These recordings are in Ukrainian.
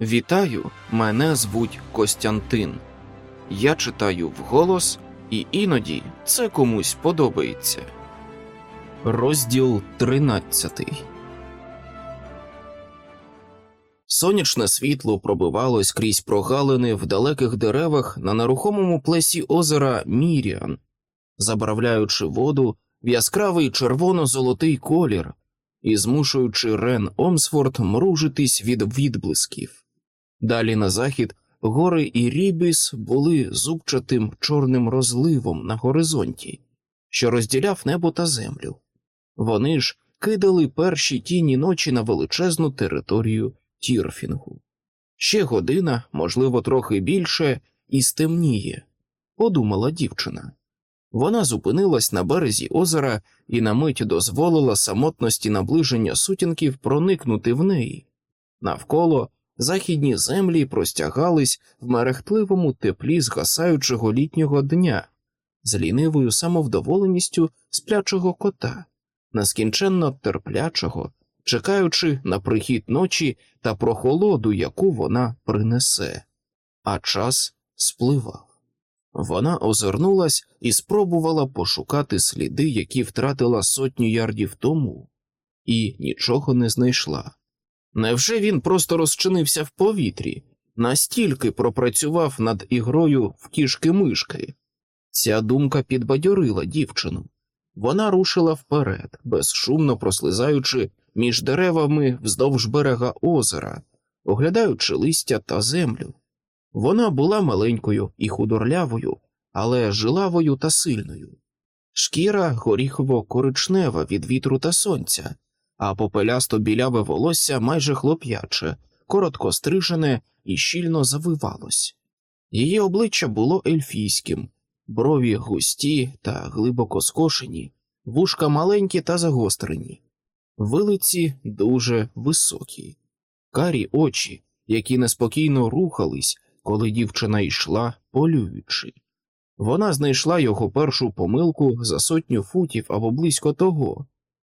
Вітаю, мене звуть Костянтин. Я читаю вголос, і іноді це комусь подобається. Розділ 13 Сонячне світло пробивалось крізь прогалини в далеких деревах на нерухомому плесі озера Міріан, забравляючи воду в яскравий червоно-золотий колір і змушуючи Рен Омсфорд мружитись від відблисків. Далі на захід гори і рібіс були зубчатим чорним розливом на горизонті, що розділяв небо та землю. Вони ж кидали перші тіні ночі на величезну територію Тірфінгу. Ще година, можливо, трохи більше, і стемніє, подумала дівчина. Вона зупинилась на березі озера і на мить дозволила самотності наближення сутінків проникнути в неї. Навколо західні землі простягались в мерехтливому теплі згасаючого літнього дня, з лінивою самовдоволеністю сплячого кота, нескінченно терплячого, чекаючи на прихід ночі та прохолоду, яку вона принесе, а час спливав. Вона озирнулась і спробувала пошукати сліди, які втратила сотню ярдів тому, і нічого не знайшла. Невже він просто розчинився в повітрі, настільки пропрацював над ігрою в кішки мишки? Ця думка підбадьорила дівчину. Вона рушила вперед, безшумно прослизаючи між деревами вздовж берега озера, оглядаючи листя та землю. Вона була маленькою і худорлявою, але жилавою та сильною. Шкіра горіхово коричнева від вітру та сонця, а попелясто біляве волосся майже хлоп'яче, коротко стрижене і щільно завивалось. Її обличчя було ельфійським, брові густі та глибоко скошені, вушка маленькі та загострені, вилиці дуже високі, карі очі, які неспокійно рухались, коли дівчина йшла, полюючи. Вона знайшла його першу помилку за сотню футів або близько того,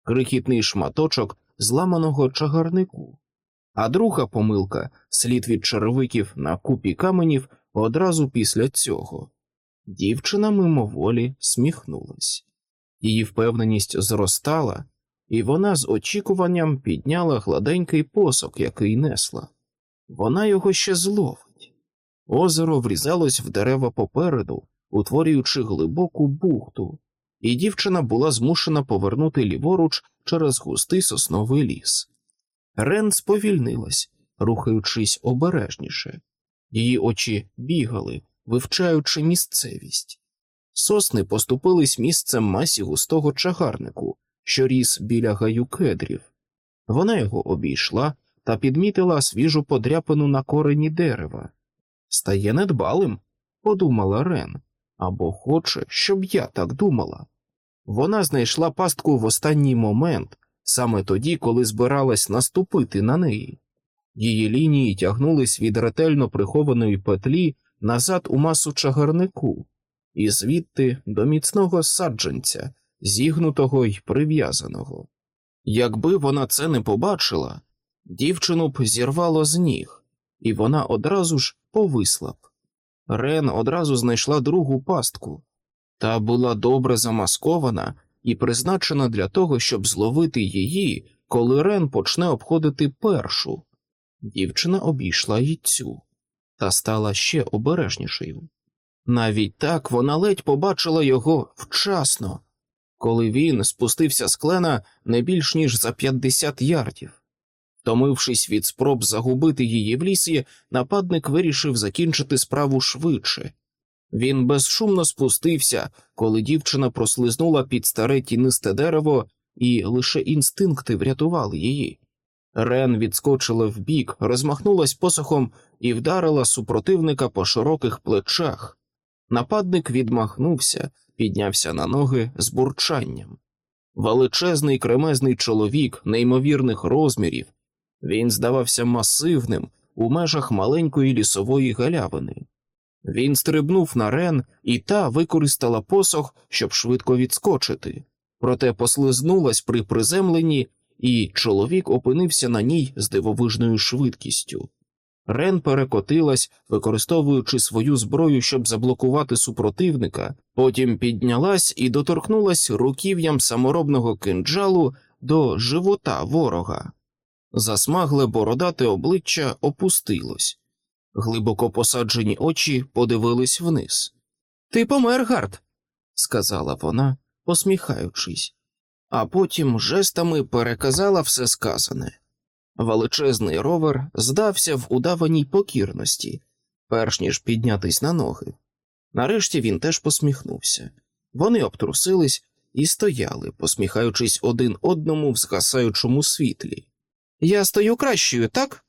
крихітний шматочок зламаного чагарнику, а друга помилка слід від черевиків на купі каменів одразу після цього. Дівчина мимоволі сміхнулась. Її впевненість зростала, і вона з очікуванням підняла гладенький посок, який несла. Вона його ще зловить. Озеро врізалось в дерева попереду, утворюючи глибоку бухту, і дівчина була змушена повернути ліворуч через густий сосновий ліс. Рен сповільнилась, рухаючись обережніше, її очі бігали, вивчаючи місцевість. Сосни поступились місцем масі густого чагарнику, що ріс біля гаю кедрів. Вона його обійшла та підмітила свіжу подряпину на корені дерева. Стає недбалим, подумала Рен, або хоче, щоб я так думала. Вона знайшла пастку в останній момент, саме тоді, коли збиралась наступити на неї. Її лінії тягнулись від ретельно прихованої петлі назад у масу чагарнику, і звідти до міцного саджанця, зігнутого й прив'язаного. Якби вона це не побачила, дівчину б зірвало з ніг, і вона одразу ж повисла б. Рен одразу знайшла другу пастку, та була добре замаскована і призначена для того, щоб зловити її, коли Рен почне обходити першу. Дівчина обійшла й цю та стала ще обережнішою. Навіть так вона ледь побачила його вчасно, коли він спустився з клена не більш ніж за 50 ярдів. Втомившись від спроб загубити її в лісі, нападник вирішив закінчити справу швидше. Він безшумно спустився, коли дівчина прослизнула під старе тінисте дерево, і лише інстинкти врятували її. Рен відскочила вбік, розмахнулась посохом і вдарила супротивника по широких плечах. Нападник відмахнувся, піднявся на ноги з бурчанням. Величезний кремезний чоловік неймовірних розмірів. Він здавався масивним у межах маленької лісової галявини. Він стрибнув на Рен, і та використала посох, щоб швидко відскочити, проте послизнулась при приземленні, і чоловік опинився на ній з дивовижною швидкістю. Рен перекотилась, використовуючи свою зброю, щоб заблокувати супротивника, потім піднялась і доторкнулась руків'ям саморобного кинджалу до живота ворога. Засмагле бородате обличчя опустилось, глибоко посаджені очі подивились вниз. Ти помер, Гард, сказала вона, посміхаючись, а потім жестами переказала все сказане. Величезний ровер здався в удаваній покірності, перш ніж піднятись на ноги. Нарешті він теж посміхнувся. Вони обтрусились і стояли, посміхаючись один одному в згасаючому світлі. Я стою кращою, так?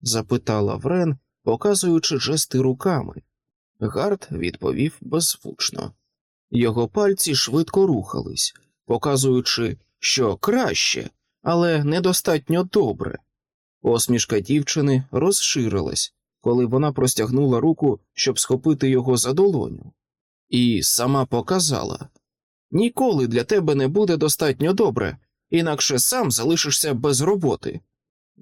запитала Врен, показуючи жести руками. Гард відповів беззвучно. Його пальці швидко рухались, показуючи, що краще, але недостатньо добре. Посмішка дівчини розширилась, коли вона простягнула руку, щоб схопити його за долоню, і сама показала ніколи для тебе не буде достатньо добре, інакше сам залишишся без роботи.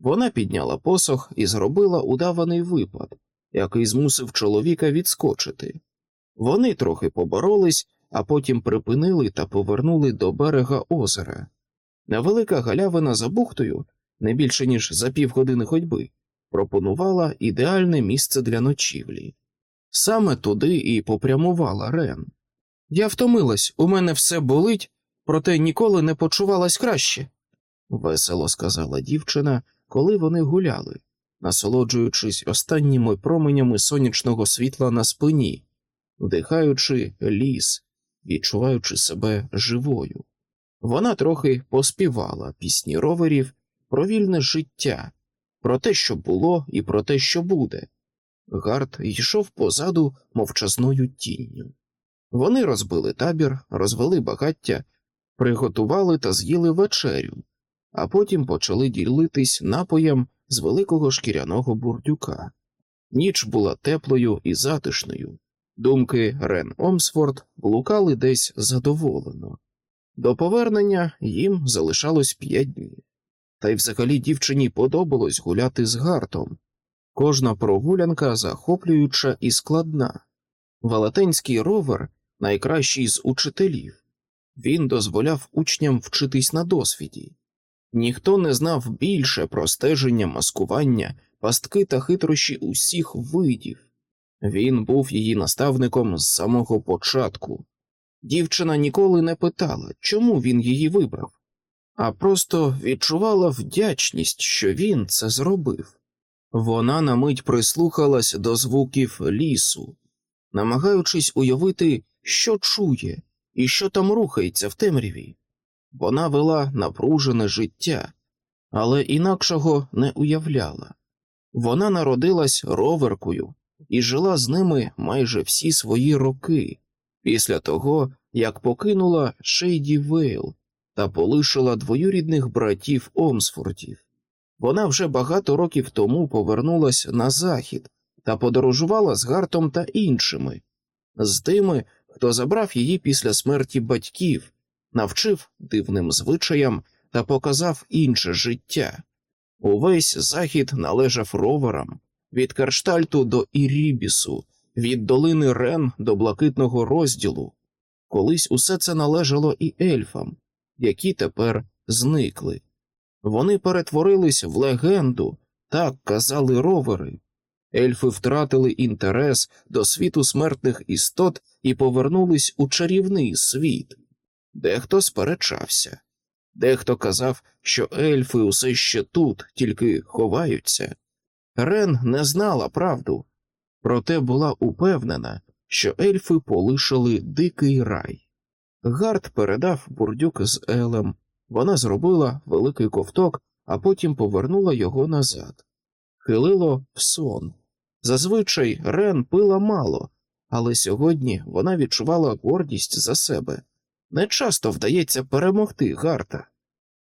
Вона підняла посох і зробила удаваний випад, який змусив чоловіка відскочити. Вони трохи поборолись, а потім припинили та повернули до берега озера. Невелика галявина за бухтою не більше ніж за півгодини ходьби, пропонувала ідеальне місце для ночівлі. Саме туди і попрямувала Рен. Я втомилась, у мене все болить, проте ніколи не почувалась краще, весело сказала дівчина, коли вони гуляли, насолоджуючись останніми променями сонячного світла на спині, вдихаючи ліс, відчуваючи себе живою. Вона трохи поспівала пісні роверів про вільне життя, про те, що було, і про те, що буде. Гард йшов позаду мовчазною тінню. Вони розбили табір, розвели багаття, приготували та з'їли вечерю, а потім почали ділитись напоєм з великого шкіряного бурдюка. Ніч була теплою і затишною. Думки Рен Омсфорд блукали десь задоволено. До повернення їм залишалось п'ять днів та й взагалі дівчині подобалось гуляти з гартом. Кожна прогулянка захоплююча і складна. Велетенський ровер найкращий з учителів. Він дозволяв учням вчитись на досвіді. Ніхто не знав більше про стеження, маскування, пастки та хитрощі усіх видів. Він був її наставником з самого початку. Дівчина ніколи не питала, чому він її вибрав а просто відчувала вдячність, що він це зробив. Вона на мить прислухалась до звуків лісу, намагаючись уявити, що чує і що там рухається в темряві. Вона вела напружене життя, але інакшого не уявляла. Вона народилась роверкою і жила з ними майже всі свої роки після того, як покинула Шейді Вейл та полишила двоюрідних братів Омсфордів. Вона вже багато років тому повернулася на захід та подорожувала з Гартом та іншими, з тими, хто забрав її після смерті батьків, навчив дивним звичаям та показав інше життя. Увесь захід належав роверам від Карштальту до Ірібісу, від долини Рен до блакитного розділу. Колись усе це належало і ельфам, які тепер зникли. Вони перетворились в легенду, так казали ровери. Ельфи втратили інтерес до світу смертних істот і повернулись у чарівний світ. Дехто сперечався, дехто казав, що ельфи усе ще тут, тільки ховаються. Рен не знала правду, проте була упевнена, що ельфи полишили дикий рай. Гард передав бурдюк з Елем, вона зробила великий ковток, а потім повернула його назад. Хилило в сон. Зазвичай Рен пила мало, але сьогодні вона відчувала гордість за себе. Не часто вдається перемогти Гарта.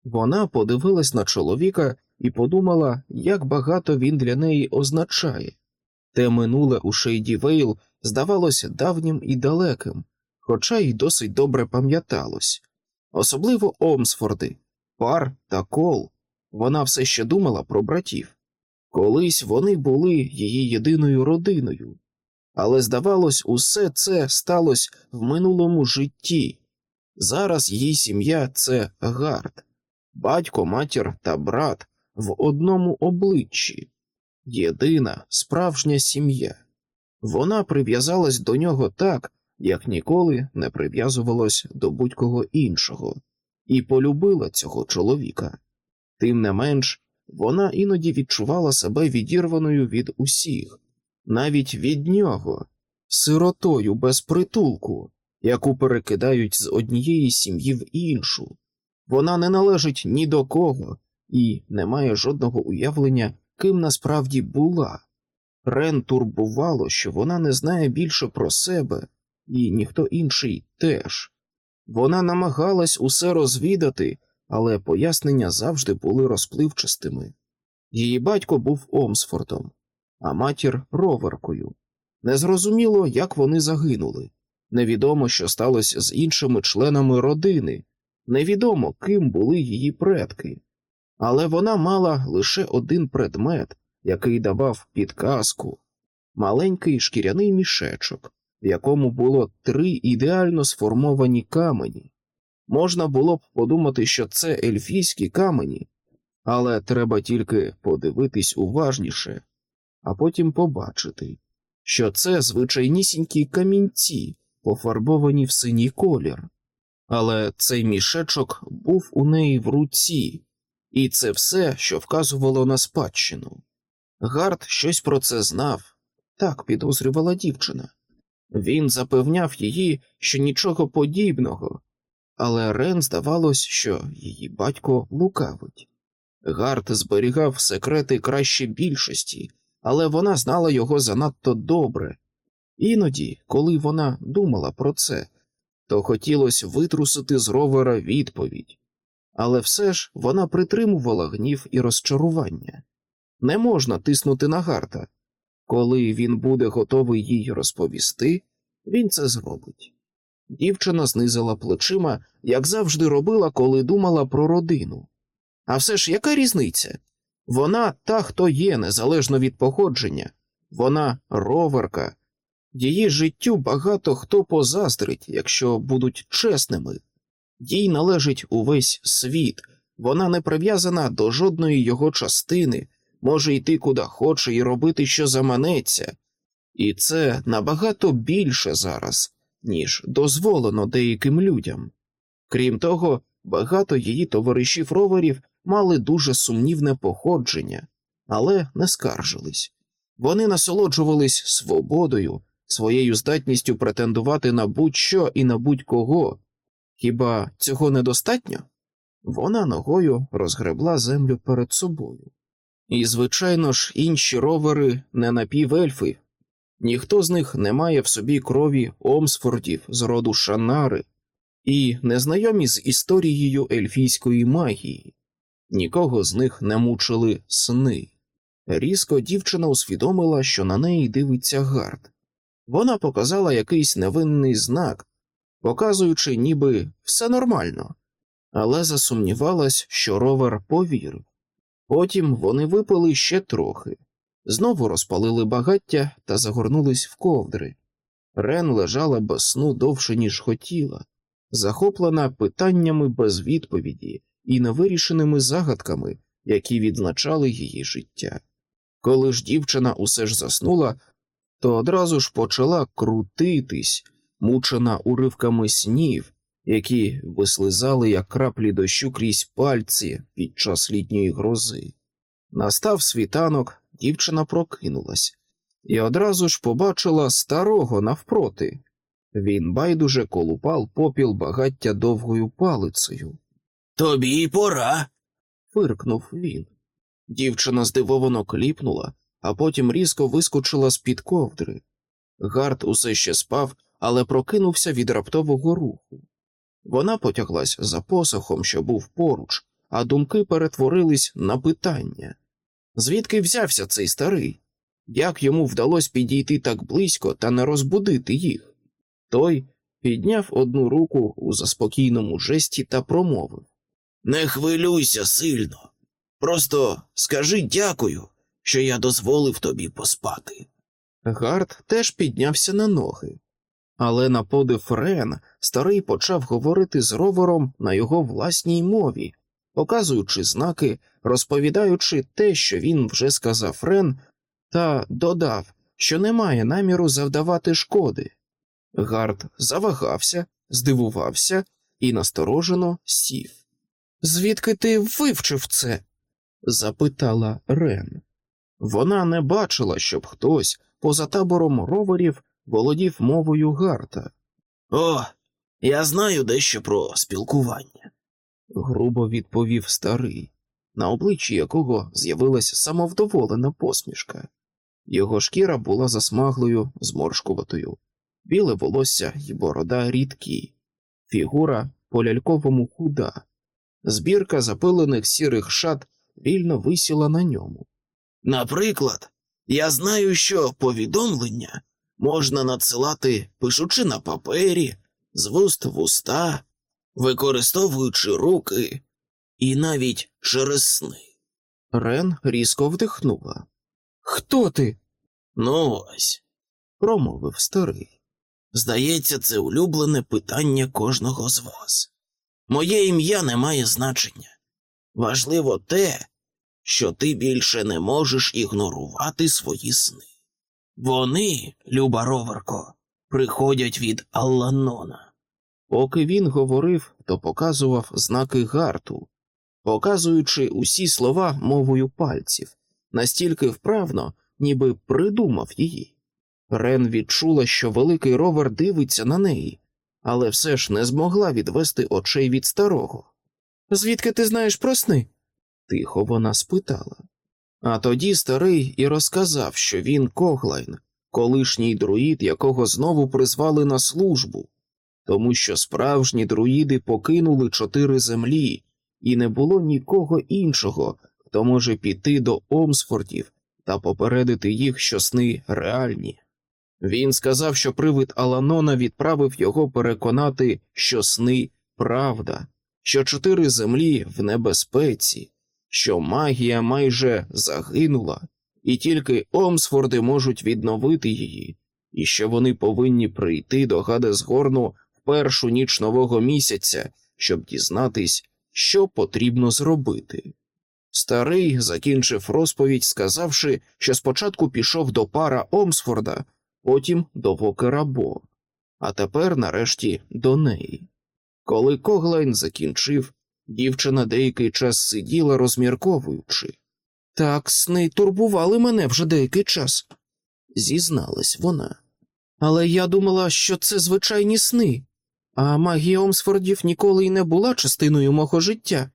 Вона подивилась на чоловіка і подумала, як багато він для неї означає. Те минуле у Шейді Вейл здавалося давнім і далеким, хоча й досить добре пам'яталось, особливо Омсфорди, пар та кол. Вона все ще думала про братів. Колись вони були її єдиною родиною, але, здавалось, усе це сталося в минулому житті. Зараз її сім'я це гард, батько, матір та брат в одному обличчі, єдина справжня сім'я. Вона прив'язалась до нього так, як ніколи не прив'язувалась до будь-кого іншого, і полюбила цього чоловіка. Тим не менш, вона іноді відчувала себе відірваною від усіх, навіть від нього, сиротою без притулку, яку перекидають з однієї сім'ї в іншу. Вона не належить ні до кого і не має жодного уявлення, ким насправді була. Рен турбувало, що вона не знає більше про себе, і ніхто інший теж. Вона намагалась усе розвідати, але пояснення завжди були розпливчастими. Її батько був Омсфордом, а матір роверкою. Незрозуміло, як вони загинули. Невідомо, що сталося з іншими членами родини, невідомо, ким були її предки. Але вона мала лише один предмет, який давав підказку маленький шкіряний мішечок, в якому було три ідеально сформовані камені. Можна було б подумати, що це ельфійські камені, але треба тільки подивитись уважніше, а потім побачити, що це звичайнісінькі камінці, пофарбовані в синій колір. Але цей мішечок був у неї в руці, і це все, що вказувало на спадщину. Гард щось про це знав, так підозрювала дівчина. Він запевняв її, що нічого подібного, але Рен здавалось, що її батько лукавить. Гард зберігав секрети краще більшості, але вона знала його занадто добре. Іноді, коли вона думала про це, то хотілося витрусити з ровера відповідь, але все ж вона притримувала гнів і розчарування. Не можна тиснути на Гарта. Коли він буде готовий їй розповісти, він це зробить. Дівчина знизила плечима, як завжди робила, коли думала про родину. А все ж яка різниця? Вона та, хто є, незалежно від походження, вона роверка. Її життю багато хто позаздрить, якщо будуть чесними. Їй належить увесь світ, вона не прив'язана до жодної його частини, може йти куди хоче і робити, що заманеться, і це набагато більше зараз, ніж дозволено деяким людям. Крім того, багато її товаришів роверів мали дуже сумнівне походження, але не скаржились. Вони насолоджувались свободою, своєю здатністю претендувати на будь-що і на будь-кого. Хіба цього недостатньо? Вона ногою розгребла землю перед собою. І, звичайно ж, інші ровери не напівельфи, ніхто з них не має в собі крові Омсфордів з роду Шанари і незнайомі з історією ельфійської магії, нікого з них не мучили сни. Різко дівчина усвідомила, що на неї дивиться гард. Вона показала якийсь невинний знак, показуючи, ніби все нормально, але засумнівалась, що ровер повірив. Потім вони випили ще трохи, знову розпалили багаття та загорнулись в ковдри. Рен лежала без сну довше, ніж хотіла, захоплена питаннями без відповіді і невирішеними загадками, які відзначали її життя. Коли ж дівчина усе ж заснула, то одразу ж почала крутитись, мучена уривками снів, які вислизали як краплі дощу крізь пальці під час літньої грози. Настав світанок, дівчина прокинулась і одразу ж побачила старого навпроти. Він байдуже колупав попіл багаття довгою палицею. Тобі й пора. фиркнув він. Дівчина здивовано кліпнула, а потім різко вискочила з під ковдри. Гард усе ще спав, але прокинувся від раптового руху. Вона потяглась за посохом, що був поруч, а думки перетворились на питання звідки взявся цей старий? Як йому вдалося підійти так близько та не розбудити їх? Той підняв одну руку у заспокійному жесті та промовив Не хвилюйся сильно. Просто скажи дякую, що я дозволив тобі поспати. Гард теж піднявся на ноги, але на подив Рен старий почав говорити з ровером на його власній мові, показуючи знаки, розповідаючи те, що він вже сказав Рен, та додав, що не має наміру завдавати шкоди. Гард завагався, здивувався і насторожено сів. Звідки ти вивчив це? запитала Рен. Вона не бачила, щоб хтось поза табором роверів володів мовою Гарта. О, я знаю дещо про спілкування. грубо відповів старий, на обличчі якого з'явилася самовдоволена посмішка. Його шкіра була засмаглою, зморшкуватою, біле волосся й борода рідкі, фігура по ляльковому худа, збірка запилених сірих шат вільно висіла на ньому. Наприклад, я знаю, що повідомлення можна надсилати, пишучи на папері, з вуст в уста, використовуючи руки і навіть через сни. Рен різко вдихнула. Хто ти? Ну ось, промовив старий. здається, це улюблене питання кожного з вас. Моє ім'я не має значення. Важливо те, що ти більше не можеш ігнорувати свої сни. Вони, люба роверко, приходять від Алланона. Поки він говорив, то показував знаки гарту, показуючи усі слова мовою пальців, настільки вправно, ніби придумав її. Рен відчула, що великий ровер дивиться на неї, але все ж не змогла відвести очей від старого. Звідки ти знаєш про сни? Тихо вона спитала. А тоді старий і розказав, що він Коглайн, колишній друїд, якого знову призвали на службу, тому що справжні друїди покинули чотири землі, і не було нікого іншого, хто може піти до Омсфордів та попередити їх, що сни реальні. Він сказав, що привид Аланона відправив його переконати, що сни правда, що чотири землі в небезпеці, що магія майже загинула, і тільки Омсфорди можуть відновити її, і що вони повинні прийти до Гадесгорну в першу ніч нового місяця, щоб дізнатись, що потрібно зробити. Старий закінчив розповідь, сказавши, що спочатку пішов до пара Омсфорда, потім до Вокера Бо, а тепер, нарешті, до неї. Коли Коглайн закінчив, дівчина деякий час сиділа, розмірковуючи. Так, сни турбували мене вже деякий час, зізналась вона. Але я думала, що це звичайні сни, а магія Омсфордів ніколи й не була частиною мого життя.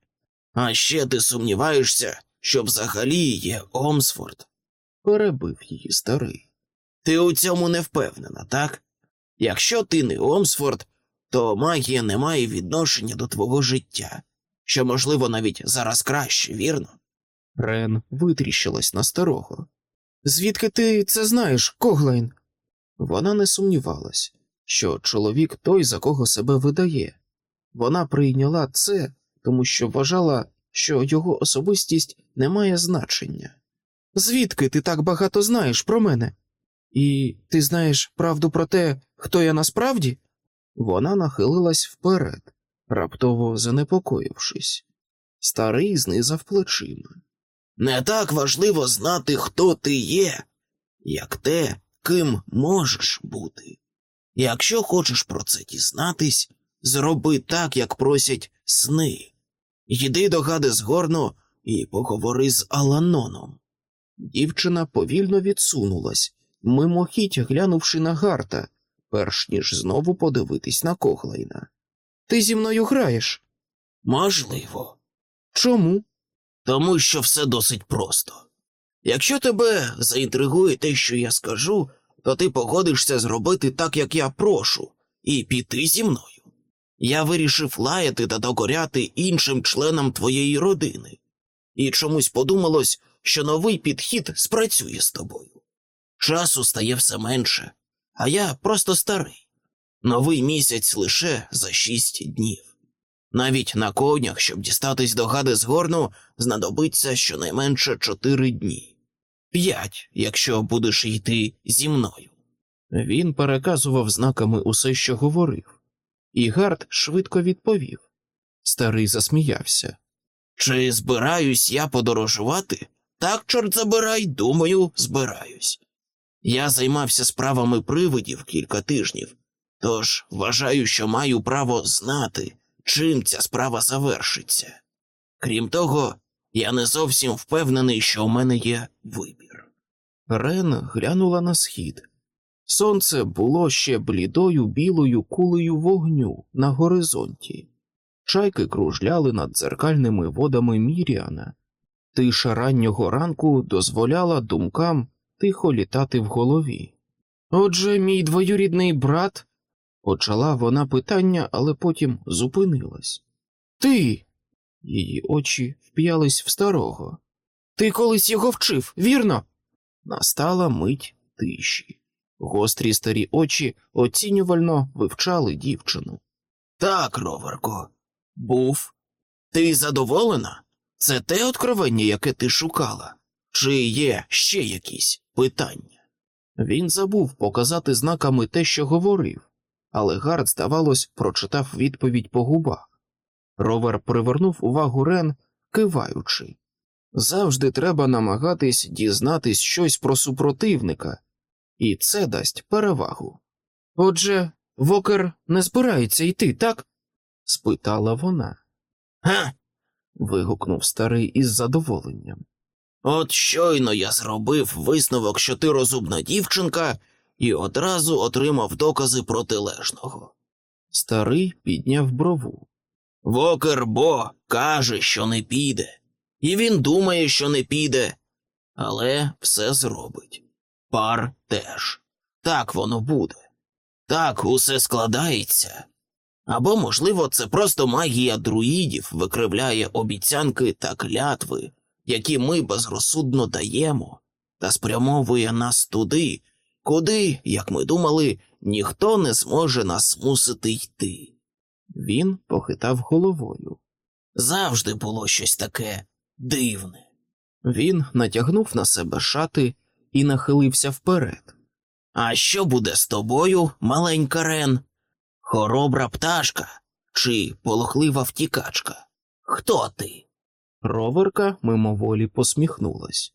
А ще ти сумніваєшся, що взагалі є Омсфорд. Перебив її старий. Ти у цьому не впевнена, так? Якщо ти не Омсфорд, то магія не має відношення до твого життя, що, можливо, навіть зараз краще, вірно? Рен витріщилась на старого. Звідки ти це знаєш, Коглайн? Вона не сумнівалась, що чоловік той, за кого себе видає. Вона прийняла це, тому що вважала, що його особистість не має значення. Звідки ти так багато знаєш про мене? І ти знаєш правду про те, хто я насправді? Вона нахилилась вперед, раптово занепокоївшись. Старий знизав плечима. Не так важливо знати, хто ти є, як те, ким можеш бути. Якщо хочеш про це дізнатись, зроби так, як просять сни. Йди до Гадесгорну і поговори з Аланоном. Дівчина повільно відсунулась, мимохідь глянувши на Гарта, перш ніж знову подивитись на Коглайна. Ти зі мною граєш? Можливо. Чому? Тому що все досить просто. Якщо тебе заінтригує те, що я скажу, то ти погодишся зробити так, як я прошу, і піти зі мною. Я вирішив лаяти та докоряти іншим членам твоєї родини, і чомусь подумалось, що новий підхід спрацює з тобою. Часу стає все менше, а я просто старий. Новий місяць лише за шість днів. Навіть на конях, щоб дістатись до Гадесгорну, знадобиться щонайменше чотири дні. П'ять, якщо будеш йти зі мною. Він переказував знаками усе, що говорив, і Гард швидко відповів. Старий засміявся. Чи збираюсь я подорожувати? Так, чорт забирай, думаю, збираюсь. Я займався справами привидів кілька тижнів, тож вважаю, що маю право знати, чим ця справа завершиться. Крім того, я не зовсім впевнений, що у мене є вибір. Рен глянула на схід. Сонце було ще блідою білою кулею вогню на горизонті. Чайки кружляли над дзеркальними водами Міріана. Тиша раннього ранку дозволяла думкам тихо літати в голові. Отже, мій двоюрідний брат, почала вона питання, але потім зупинилась. Ти. Її очі вп'ялись в старого. Ти колись його вчив, вірно? Настала мить тиші. Гострі старі очі оцінювально вивчали дівчину. Так, роверко, був. Ти задоволена? Це те откровення, яке ти шукала? Чи є ще якісь питання? Він забув показати знаками те, що говорив, але Гард, здавалось, прочитав відповідь по губах. Ровер привернув увагу Рен, киваючи. Завжди треба намагатись дізнатись щось про супротивника, і це дасть перевагу. Отже, Вокер не збирається йти, так? спитала вона. Га? вигукнув старий із задоволенням. От щойно я зробив висновок, що ти розумна дівчинка, і одразу отримав докази протилежного. Старий підняв брову. Вокер Бо каже, що не піде, і він думає, що не піде, але все зробить. Пар теж. Так воно буде. Так усе складається. Або, можливо, це просто магія друїдів викривляє обіцянки та клятви, які ми безрозсудно даємо, та спрямовує нас туди, куди, як ми думали, ніхто не зможе нас мусити йти. Він похитав головою. Завжди було щось таке дивне. Він натягнув на себе шати і нахилився вперед. А що буде з тобою, маленька Рен? Хоробра пташка чи полохлива втікачка? Хто ти? Роверка мимоволі посміхнулась.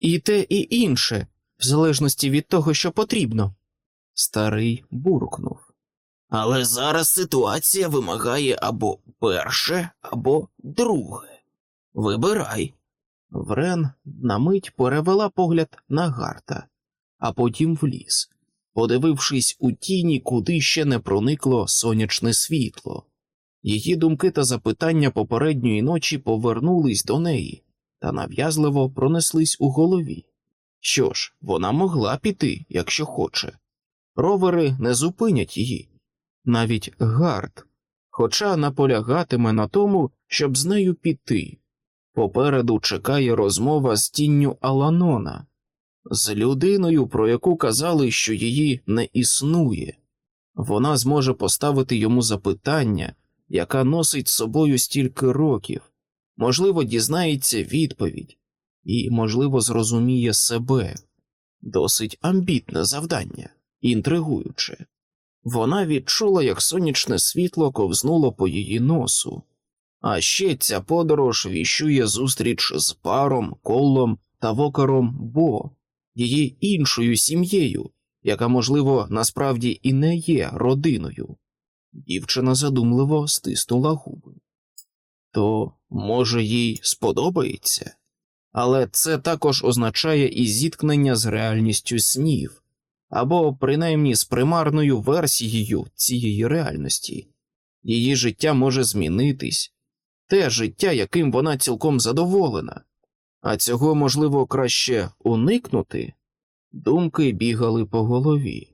І те, і інше, в залежності від того, що потрібно. Старий буркнув. Але зараз ситуація вимагає або перше, або друге. Вибирай. Врен на мить перевела погляд на Гарта, а потім в ліс, подивившись у тіні, куди ще не проникло сонячне світло. Її думки та запитання попередньої ночі повернулись до неї та нав'язливо пронеслись у голові. Що ж, вона могла піти, якщо хоче. Ровери не зупинять її, навіть гард, хоча наполягатиме на тому, щоб з нею піти. Попереду чекає розмова з тінню Аланона, з людиною, про яку казали, що її не існує. Вона зможе поставити йому запитання, яка носить з собою стільки років, можливо, дізнається відповідь і, можливо, зрозуміє себе. Досить амбітне завдання, інтригуюче. Вона відчула, як сонячне світло ковзнуло по її носу, а ще ця подорож віщує зустріч з паром, колом та вокером Бо, її іншою сім'єю, яка, можливо, насправді і не є родиною. Дівчина задумливо стиснула губи. То, може, їй сподобається, але це також означає і зіткнення з реальністю снів, або принаймні з примарною версією цієї реальності. Її життя може змінитись, те життя, яким вона цілком задоволена, а цього можливо краще уникнути. Думки бігали по голові.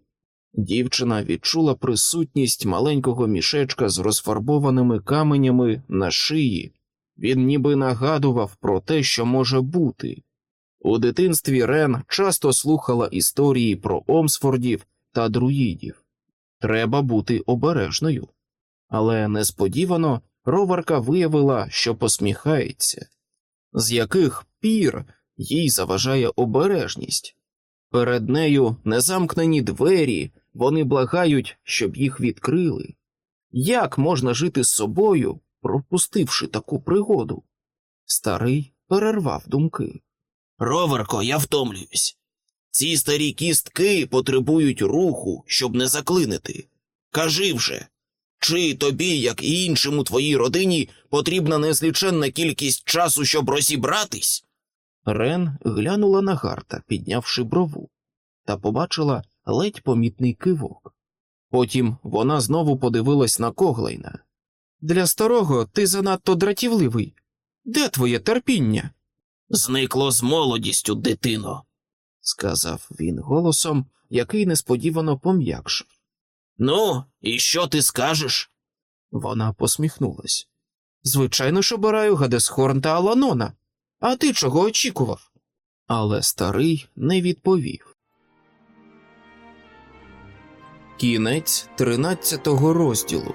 Дівчина відчула присутність маленького мішечка з розфарбованими каменями на шиї. Він ніби нагадував про те, що може бути. У дитинстві Рен часто слухала історії про Омсфордів та друїдів. Треба бути обережною. Але несподівано роварка виявила, що посміхається. З яких пір їй заважає обережність. Перед нею незамкнені двері, вони благають, щоб їх відкрили. Як можна жити з собою, пропустивши таку пригоду? Старий перервав думки. Роверко, я втомлююсь. Ці старі кістки потребують руху, щоб не заклинити. Кажи вже, чи тобі, як і іншим у твоїй родині, потрібна незліченна кількість часу, щоб розібратись? Рен глянула на Гарта, піднявши брову, та побачила ледь помітний кивок. Потім вона знову подивилась на Коглейна. Для старого ти занадто дратівливий. Де твоє терпіння? Зникло з молодістю, дитино. сказав він голосом, який несподівано пом'якшив. Ну, і що ти скажеш? Вона посміхнулась. Звичайно ж обираю Гадесхорн та Аланона. А ти чого очікував? Але старий не відповів. Кінець тринадцятого розділу.